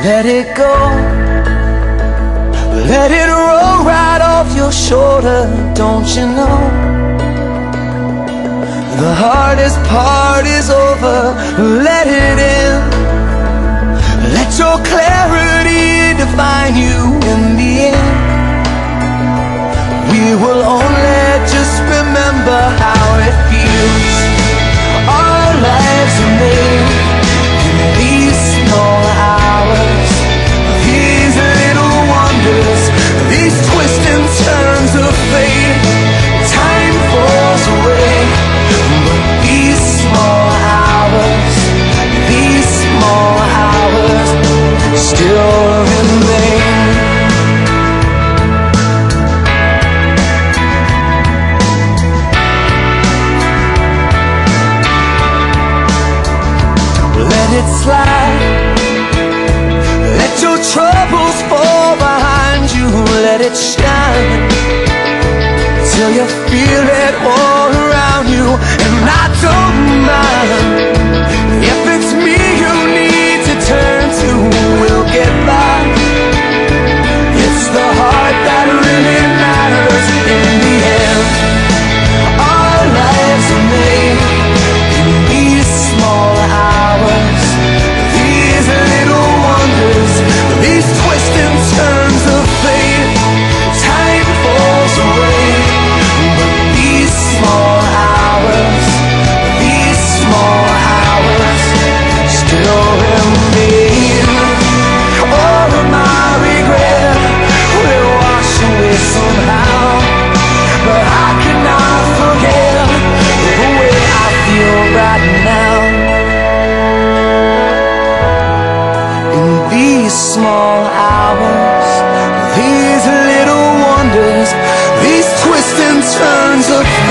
Let it go. Let it roll right off your shoulder, don't you know? The hardest part is over, let it in. Let your clarity define you in the end. We will only it slide. Let your troubles fall behind you. Let it shine till you feel it all around you. And I don't mind small hours, these little wonders, these twists and turns of